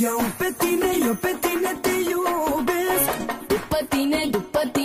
Eu pe tine, eu pe tine te iubesc. După tine, după tine